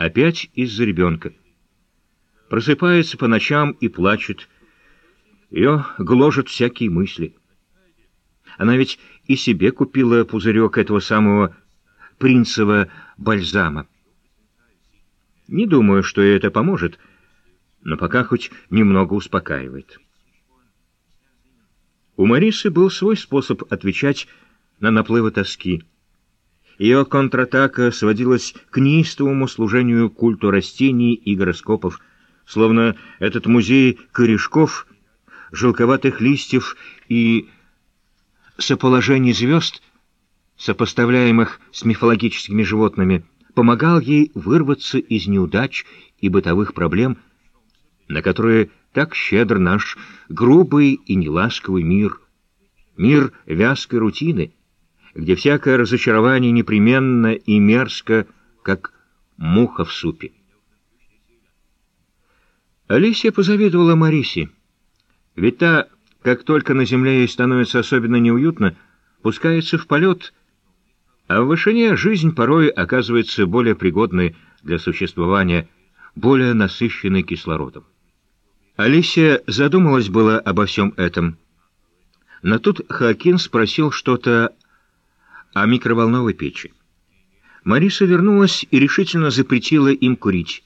Опять из-за ребенка. Просыпается по ночам и плачет. Ее гложат всякие мысли. Она ведь и себе купила пузырек этого самого принцева бальзама. Не думаю, что ей это поможет, но пока хоть немного успокаивает. У Марисы был свой способ отвечать на наплывы тоски. Ее контратака сводилась к неистовому служению культу растений и гороскопов, словно этот музей корешков, желковатых листьев и соположений звезд, сопоставляемых с мифологическими животными, помогал ей вырваться из неудач и бытовых проблем, на которые так щедр наш грубый и неласковый мир, мир вязкой рутины, где всякое разочарование непременно и мерзко, как муха в супе. Алисия позавидовала Марисе, ведь та, как только на земле ей становится особенно неуютно, пускается в полет, а в вышине жизнь порой оказывается более пригодной для существования, более насыщенной кислородом. Алисия задумалась было обо всем этом. Но тут Хакин спросил что-то о микроволновой печи. Мариса вернулась и решительно запретила им курить.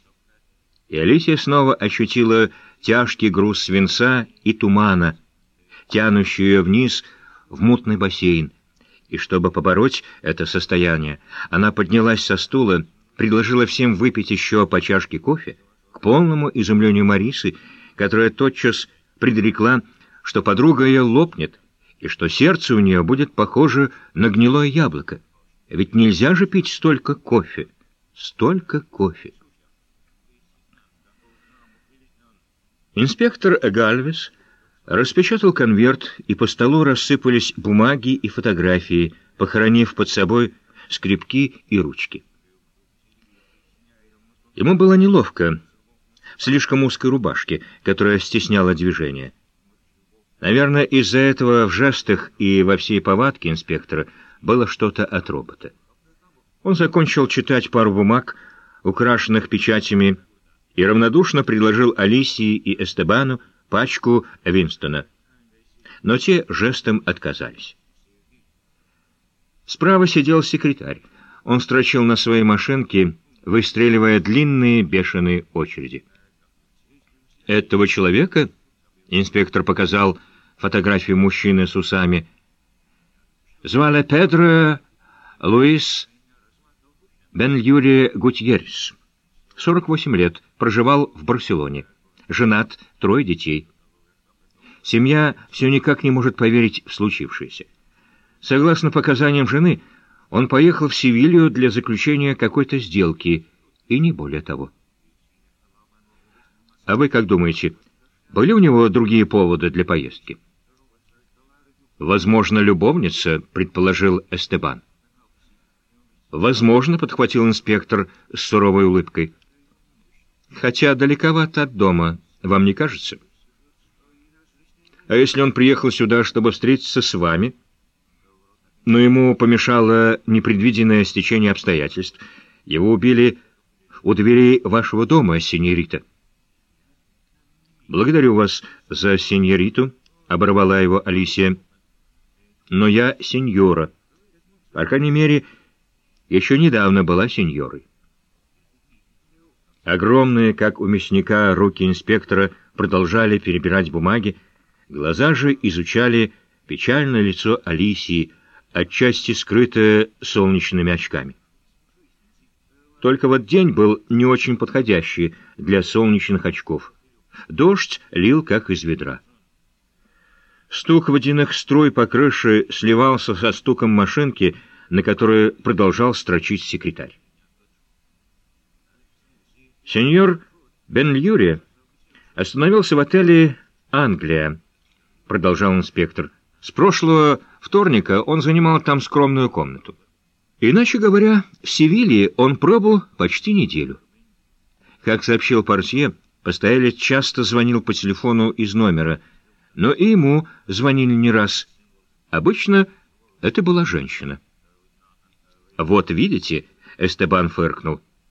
И Алисия снова ощутила тяжкий груз свинца и тумана, тянущий ее вниз в мутный бассейн, и чтобы побороть это состояние, она поднялась со стула, предложила всем выпить еще по чашке кофе, к полному изумлению Марисы, которая тотчас предрекла, что подруга ее лопнет, и что сердце у нее будет похоже на гнилое яблоко. Ведь нельзя же пить столько кофе. Столько кофе. Инспектор Гальвес распечатал конверт, и по столу рассыпались бумаги и фотографии, похоронив под собой скрипки и ручки. Ему было неловко в слишком узкой рубашке, которая стесняла движение. Наверное, из-за этого в жестах и во всей повадке инспектора было что-то от робота. Он закончил читать пару бумаг, украшенных печатями, и равнодушно предложил Алисии и Эстебану пачку Винстона. Но те жестом отказались. Справа сидел секретарь. Он строчил на своей машинке, выстреливая длинные бешеные очереди. «Этого человека?» — инспектор показал фотографию мужчины с усами. «Звали Педро Луис Бен Юри Гутьеррес. 48 лет, проживал в Барселоне женат, трое детей. Семья все никак не может поверить в случившееся. Согласно показаниям жены, он поехал в Севилью для заключения какой-то сделки, и не более того. А вы как думаете, были у него другие поводы для поездки? «Возможно, любовница», — предположил Эстебан. «Возможно», — подхватил инспектор с суровой улыбкой. Хотя далековато от дома, вам не кажется? А если он приехал сюда, чтобы встретиться с вами? Но ему помешало непредвиденное стечение обстоятельств. Его убили у дверей вашего дома, сеньорита. «Благодарю вас за сеньориту», — оборвала его Алисия. «Но я сеньора. По крайней мере, еще недавно была сеньорой». Огромные, как у мясника, руки инспектора продолжали перебирать бумаги, глаза же изучали печальное лицо Алисии, отчасти скрытое солнечными очками. Только вот день был не очень подходящий для солнечных очков. Дождь лил, как из ведра. Стук водяных струй по крыше сливался со стуком машинки, на которой продолжал строчить секретарь. Сеньор Бен-Льюри остановился в отеле «Англия», — продолжал инспектор. С прошлого вторника он занимал там скромную комнату. Иначе говоря, в Севилье он пробыл почти неделю. Как сообщил портье, постоялец часто звонил по телефону из номера, но и ему звонили не раз. Обычно это была женщина. «Вот видите», — Эстебан фыркнул, —